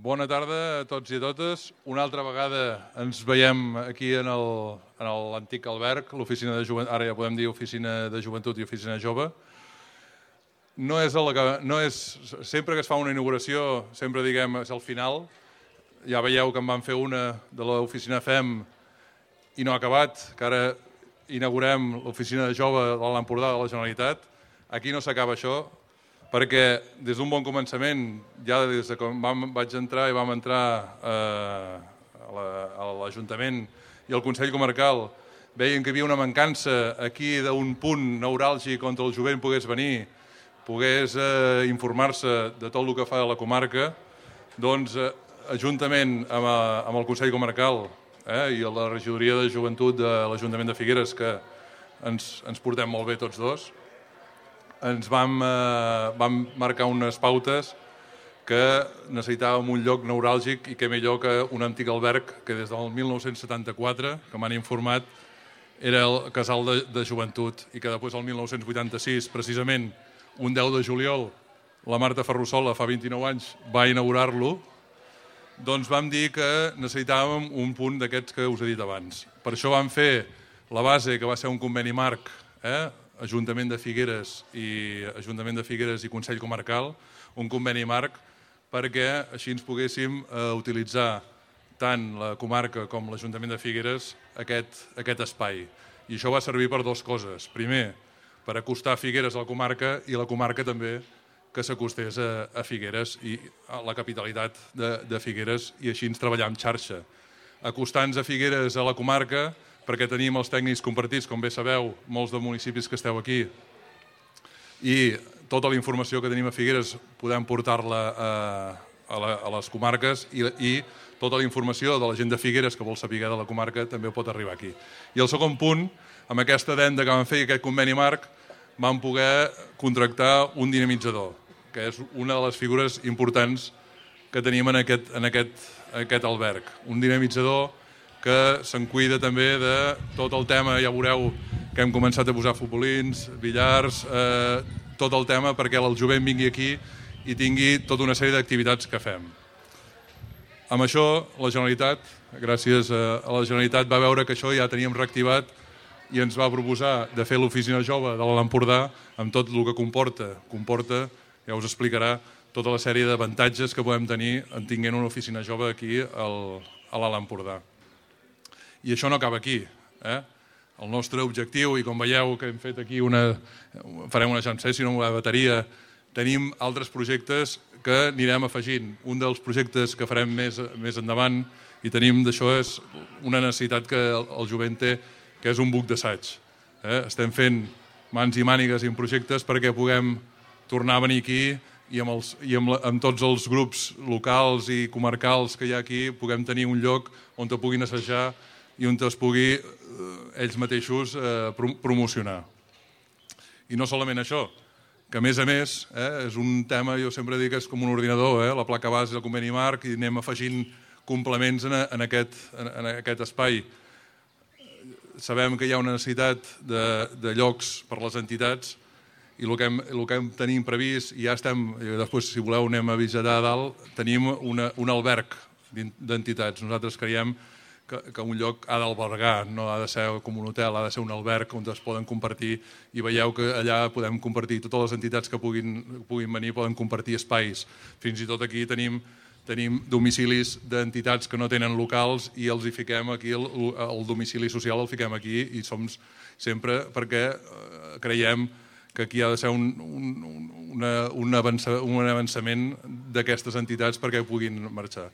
Bona tarda a tots i a totes. Una altra vegada ens veiem aquí en l'antic alberg, l'oficina de joventut, ara ja podem dir oficina de joventut i oficina jove. No és, el que, no és sempre que es fa una inauguració, sempre diguem és el final. Ja veieu que en van fer una de l'oficina FEM i no ha acabat, que ara inaugurem l'oficina de jove de l'Empordà de la Generalitat. Aquí no s'acaba això, perquè des d'un bon començament, ja des de quan vam, vaig entrar i vam entrar eh, a la- a l'Ajuntament i al Consell Comarcal, veien que hi havia una mancança aquí d'un punt neuràlgic on el jovent pogués venir, pogués eh, informar-se de tot el que fa a la comarca, doncs, eh, juntament amb, eh, amb el Consell Comarcal eh, i la regidoria de joventut de l'Ajuntament de Figueres, que ens, ens portem molt bé tots dos, ens vam, eh, vam marcar unes pautes que necessitàvem un lloc neuràlgic i que millor que un antic alberg que des del 1974, que m'han informat, era el casal de, de joventut i que després, el 1986, precisament un 10 de juliol, la Marta Ferrusola, fa 29 anys, va inaugurar-lo, doncs vam dir que necessitàvem un punt d'aquests que us he dit abans. Per això vam fer la base, que va ser un conveni marc, eh? Ajuntament de Figueres i Ajuntament de Figueres i Consell Comarcal, un conveni marc perquè així ens poguéssim eh, utilitzar tant la comarca com l'Ajuntament de Figueres aquest, aquest espai. I això va servir per dues coses. Primer, per acostar Figueres a la comarca i la comarca també que s'acostés a, a Figueres i a la capitalitat de, de Figueres i així ens treballar en xarxa. Acostar-nos a Figueres a la comarca perquè tenim els tècnics compartits, com bé sabeu, molts dels municipis que esteu aquí, i tota la informació que tenim a Figueres podem portar-la a, a, la, a les comarques i, i tota la informació de la gent de Figueres que vol saber de la comarca també pot arribar aquí. I el segon punt, amb aquesta denda que vam fer i aquest conveni marc, vam poder contractar un dinamitzador, que és una de les figures importants que tenim en aquest, en aquest, aquest alberg. Un dinamitzador que se'n cuida també de tot el tema, ja veureu que hem començat a posar futbolins, billars, eh, tot el tema perquè el jovent vingui aquí i tingui tota una sèrie d'activitats que fem. Amb això, la Generalitat, gràcies a a la Generalitat, va veure que això ja teníem reactivat i ens va proposar de fer l'oficina jove de l'Empordà amb tot el que comporta. Comporta, ja us explicarà, tota la sèrie d'avantatges que podem tenir en tinguent una oficina jove aquí al, a l'Alt Empordà. I això no acaba aquí. Eh? El nostre objectiu, i com veieu que hem fet aquí una... farem una xancè, si no una bateria, tenim altres projectes que anirem afegint. Un dels projectes que farem més, més endavant i tenim d'això és una necessitat que el, jovent té, que és un buc d'assaig. Eh? Estem fent mans i mànigues i projectes perquè puguem tornar a venir aquí i amb, els, i amb, amb tots els grups locals i comarcals que hi ha aquí puguem tenir un lloc on te puguin assajar i on es pugui eh, ells mateixos eh, prom promocionar. I no solament això, que a més a més eh, és un tema, jo sempre dic que és com un ordinador, eh, la placa base del conveni marc i anem afegint complements en, en, aquest, en, en aquest espai. Sabem que hi ha una necessitat de, de llocs per les entitats i el que, hem, el que hem tenim previst, i ja estem, i després si voleu anem a visitar a dalt, tenim una, un alberg d'entitats. Nosaltres creiem que, que un lloc ha d'albergar, no ha de ser com un hotel, ha de ser un alberg on es poden compartir i veieu que allà podem compartir, totes les entitats que puguin, puguin venir poden compartir espais. Fins i tot aquí tenim tenim domicilis d'entitats que no tenen locals i els hi fiquem aquí, el, el domicili social el fiquem aquí i som sempre perquè eh, creiem que aquí ha de ser un, un, una, un, un avançament d'aquestes entitats perquè puguin marxar.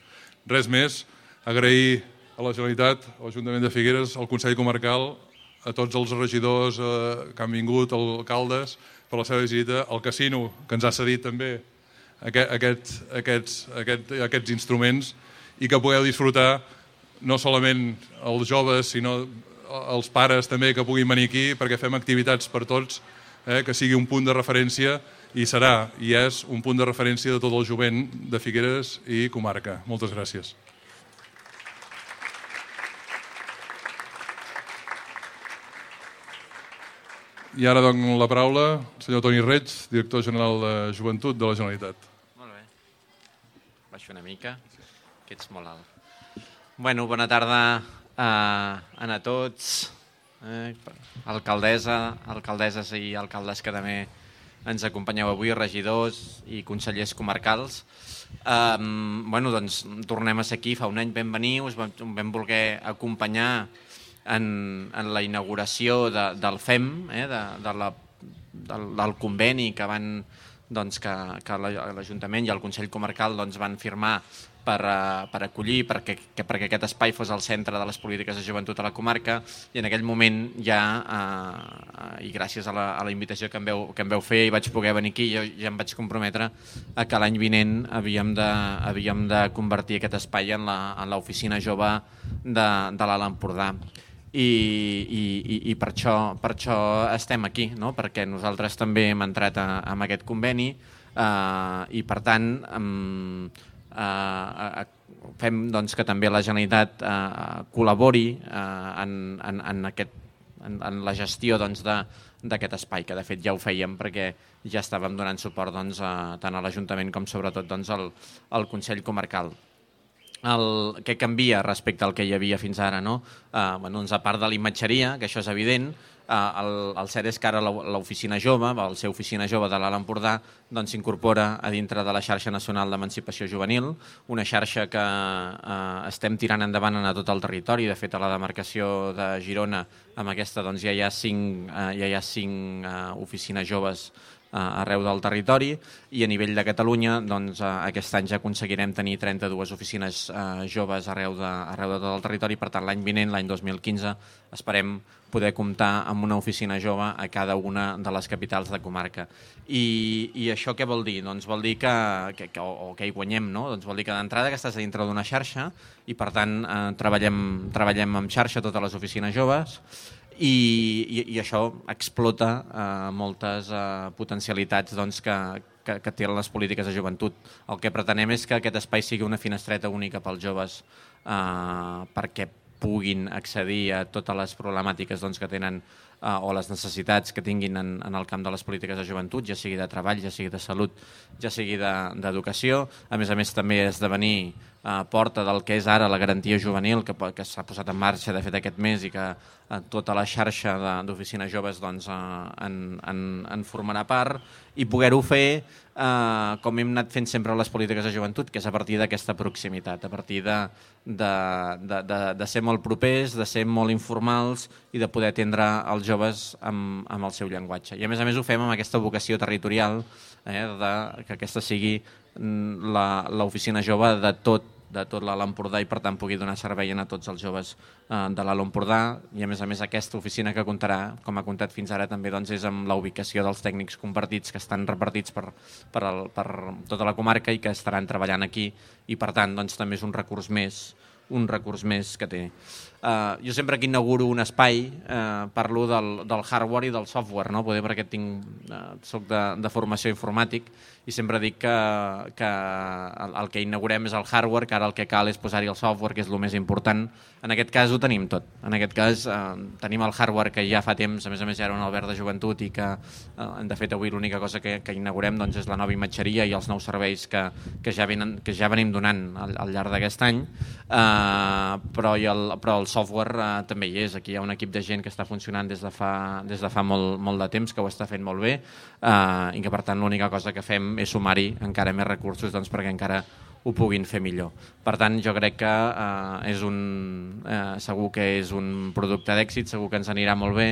Res més, agrair a la Generalitat, a l'Ajuntament de Figueres, al Consell Comarcal, a tots els regidors eh, que han vingut, alcaldes, per la seva visita, al casino, que ens ha cedit també aquest, aquest, aquests, aquest, aquests instruments i que pugueu disfrutar no solament els joves, sinó els pares també que puguin venir aquí perquè fem activitats per tots, eh, que sigui un punt de referència i serà i és un punt de referència de tot el jovent de Figueres i comarca. Moltes gràcies. I ara dono la paraula al senyor Toni Reig, director general de Joventut de la Generalitat. Molt bé. baixo una mica, que ets molt alt. Bueno, bona tarda a, a tots, eh, alcaldessa, alcaldesses i alcaldes que també ens acompanyeu avui, regidors i consellers comarcals. Um, bueno, doncs tornem a ser aquí, fa un any vam venir, us vam, vam voler acompanyar en, en la inauguració de, del FEM, eh, de, de la, del, del conveni que van doncs, que, que l'Ajuntament i el Consell Comarcal doncs, van firmar per, uh, per acollir, perquè, que, perquè aquest espai fos el centre de les polítiques de joventut a la comarca. I en aquell moment ja, uh, i gràcies a la, a la invitació que em, veu, que em veu fer i vaig poder venir aquí, jo ja em vaig comprometre a que l'any vinent havíem de, havíem de convertir aquest espai en l'oficina jove de, de l'Alt Empordà i, i, i per, això, per això estem aquí, no? perquè nosaltres també hem entrat a, a aquest conveni eh, i per tant um, eh, fem doncs, que també la Generalitat eh, col·labori eh, en, en, en, aquest, en, en la gestió doncs, d'aquest espai, que de fet ja ho fèiem perquè ja estàvem donant suport doncs, a, tant a l'Ajuntament com sobretot doncs, al, al Consell Comarcal el, què canvia respecte al que hi havia fins ara. No? Uh, bueno, doncs a part de la imatgeria, que això és evident, uh, el, el cert és que ara l'oficina jove, el seu oficina jove de l'Alt Empordà, s'incorpora doncs, a dintre de la xarxa nacional d'emancipació juvenil, una xarxa que uh, estem tirant endavant a tot el territori. De fet, a la demarcació de Girona, amb aquesta doncs, ja hi ha cinc, uh, ja hi ha cinc uh, oficines joves arreu del territori i a nivell de Catalunya doncs, aquest any ja aconseguirem tenir 32 oficines eh, joves arreu de, arreu de tot el territori, per tant l'any vinent, l'any 2015, esperem poder comptar amb una oficina jove a cada una de les capitals de comarca. I, i això què vol dir? Doncs vol dir que, que, que o, o que hi guanyem, no? Doncs vol dir que d'entrada que estàs dintre d'una xarxa i per tant eh, treballem, treballem amb xarxa totes les oficines joves i, i, i això explota eh, moltes eh, potencialitats doncs, que, que, que tenen les polítiques de joventut. El que pretenem és que aquest espai sigui una finestreta única pels joves eh, perquè puguin accedir a totes les problemàtiques doncs, que tenen eh, o les necessitats que tinguin en, en el camp de les polítiques de joventut, ja sigui de treball, ja sigui de salut, ja sigui d'educació. De, a més a més, també esdevenir eh, porta del que és ara la garantia juvenil que, que s'ha posat en marxa de fet aquest mes i que eh, tota la xarxa d'oficines joves doncs, eh, en, en, en formarà part i poder-ho fer eh, com hem anat fent sempre les polítiques de joventut, que és a partir d'aquesta proximitat, a partir de, de, de, de, de ser molt propers, de ser molt informals i de poder atendre els joves amb, amb el seu llenguatge. I a més a més ho fem amb aquesta vocació territorial, eh, de, que aquesta sigui mm, l'oficina jove de tot de tot l'Alt Empordà i per tant pugui donar servei a tots els joves eh, de l'Alt Empordà. I a més a més aquesta oficina que comptarà, com ha comptat fins ara també doncs, és amb la ubicació dels tècnics compartits que estan repartits per, per, el, per tota la comarca i que estaran treballant aquí. I per tant doncs, també és un recurs més un recurs més que té. Uh, jo sempre que inauguro un espai uh, parlo del, del hardware i del software, no? Poder perquè tinc, uh, soc de, de formació informàtic i sempre dic que, que el, el que inaugurem és el hardware, que ara el que cal és posar-hi el software, que és el més important. En aquest cas ho tenim tot. En aquest cas eh, tenim el hardware que ja fa temps, a més a més ja era un albert de joventut i que, eh, de fet, avui l'única cosa que, que inaugurem doncs, és la nova imatgeria i els nous serveis que, que, ja, venen, que ja venim donant al, al llarg d'aquest any, eh, però, i el, però el software eh, també hi és. Aquí hi ha un equip de gent que està funcionant des de fa, des de fa molt, molt de temps, que ho està fent molt bé, eh, i que per tant l'única cosa que fem és sumar-hi encara més recursos doncs, perquè encara ho puguin fer millor. Per tant, jo crec que eh, és un, eh, segur que és un producte d'èxit, segur que ens anirà molt bé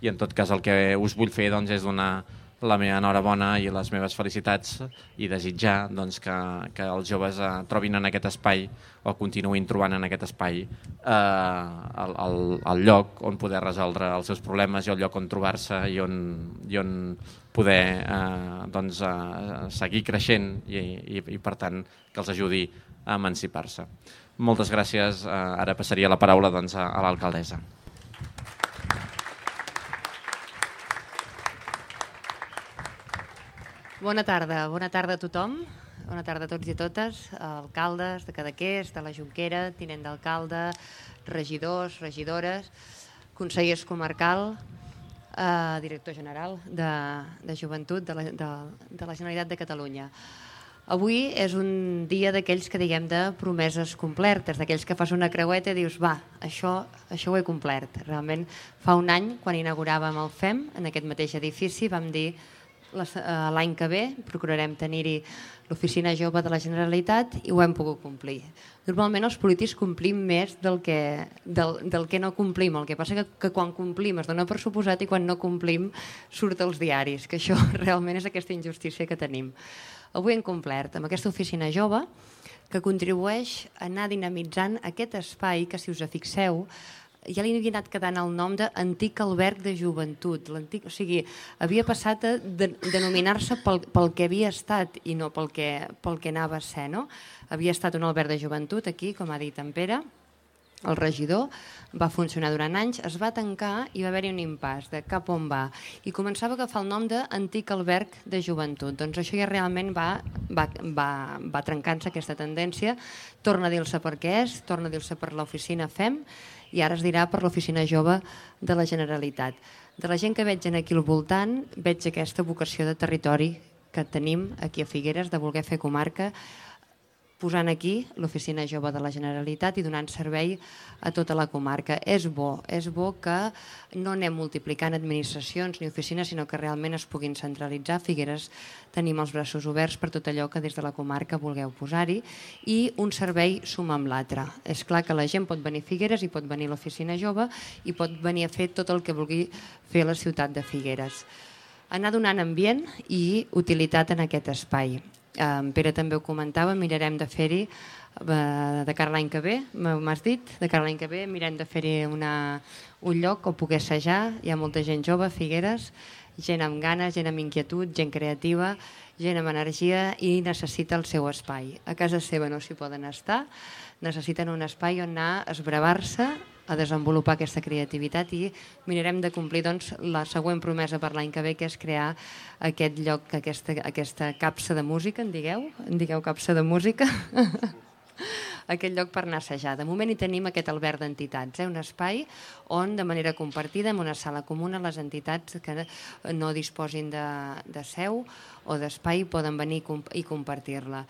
i en tot cas el que us vull fer doncs, és donar la meva enhorabona i les meves felicitats i desitjar doncs, que, que els joves eh, trobin en aquest espai o continuïn trobant en aquest espai eh, el, el, el lloc on poder resoldre els seus problemes i el lloc on trobar-se i, on, i on poder eh, doncs, eh, seguir creixent i, i, i per tant que els ajudi a emancipar-se. Moltes gràcies. Eh, ara passaria la paraula doncs, a, a l'alcaldessa. Bona tarda, bona tarda a tothom. Bona tarda a tots i a totes, alcaldes de Cadaqués, de la Junquera, tinent d'alcalde, regidors, regidores, consellers comarcal, eh, director general de, de Joventut de la, de, de la Generalitat de Catalunya. Avui és un dia d'aquells que diguem de promeses complertes, d'aquells que fas una creueta i dius, va, això, això ho he complert. Realment, fa un any, quan inauguràvem el FEM, en aquest mateix edifici, vam dir l'any que ve procurarem tenir-hi l'oficina jove de la Generalitat i ho hem pogut complir. Normalment els polítics complim més del que, del, del que no complim. El que passa que, que quan complim es dona per suposat i quan no complim surt als diaris, que això realment és aquesta injustícia que tenim avui hem complert amb aquesta oficina jove que contribueix a anar dinamitzant aquest espai que, si us fixeu, ja li havia anat quedant el nom d'Antic Alberg de Joventut. O sigui, havia passat a de, denominar-se pel, pel que havia estat i no pel que, pel que anava a ser. No? Havia estat un alberg de joventut aquí, com ha dit en Pere, el regidor, va funcionar durant anys, es va tancar i va haver-hi un impàs de cap on va. I començava a agafar el nom d'Antic Alberg de Joventut. Doncs això ja realment va, va, va, va trencant-se aquesta tendència, torna a dir-se per què és, torna a dir-se per l'oficina FEM i ara es dirà per l'oficina jove de la Generalitat. De la gent que veig aquí al voltant, veig aquesta vocació de territori que tenim aquí a Figueres, de voler fer comarca, posant aquí l'Oficina Jove de la Generalitat i donant servei a tota la comarca. És bo, és bo que no anem multiplicant administracions ni oficines, sinó que realment es puguin centralitzar. Figueres tenim els braços oberts per tot allò que des de la comarca vulgueu posar-hi i un servei suma amb l'altre. És clar que la gent pot venir a Figueres i pot venir a l'Oficina Jove i pot venir a fer tot el que vulgui fer la ciutat de Figueres anar donant ambient i utilitat en aquest espai. En Pere també ho comentava, mirarem de fer-hi eh, de cara l'any que ve, m'has dit, de cara l'any que ve mirem de fer-hi un lloc on poder assajar, hi ha molta gent jove, Figueres, gent amb ganes, gent amb inquietud, gent creativa, gent amb energia i necessita el seu espai. A casa seva no s'hi poden estar, necessiten un espai on anar a esbravar-se, a desenvolupar aquesta creativitat i mirarem de complir doncs, la següent promesa per l'any que ve, que és crear aquest lloc, aquesta, aquesta capsa de música, en digueu? En digueu capsa de música? aquest lloc per anar assajar. De moment hi tenim aquest albert d'entitats, eh? un espai on de manera compartida, en una sala comuna, les entitats que no disposin de, de seu o d'espai poden venir i compartir-la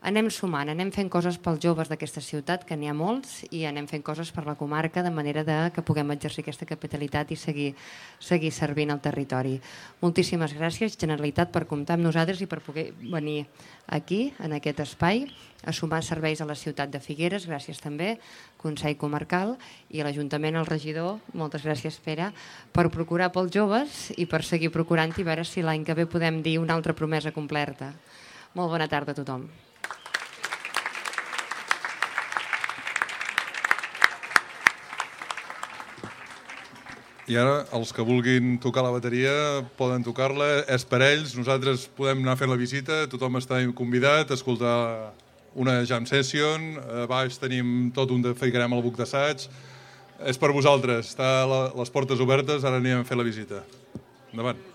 anem sumant, anem fent coses pels joves d'aquesta ciutat, que n'hi ha molts, i anem fent coses per la comarca de manera de que puguem exercir aquesta capitalitat i seguir, seguir servint al territori. Moltíssimes gràcies, Generalitat, per comptar amb nosaltres i per poder venir aquí, en aquest espai, a sumar serveis a la ciutat de Figueres, gràcies també, Consell Comarcal i a l'Ajuntament, al regidor, moltes gràcies, Pere, per procurar pels joves i per seguir procurant i veure si l'any que ve podem dir una altra promesa completa. Molt bona tarda a tothom. I ara els que vulguin tocar la bateria poden tocar-la, és per ells, nosaltres podem anar fent la visita, tothom està convidat a escoltar una jam session, a baix tenim tot un de ficarem al buc d'assaig, és per vosaltres, està les portes obertes, ara anirem a fer la visita. Endavant.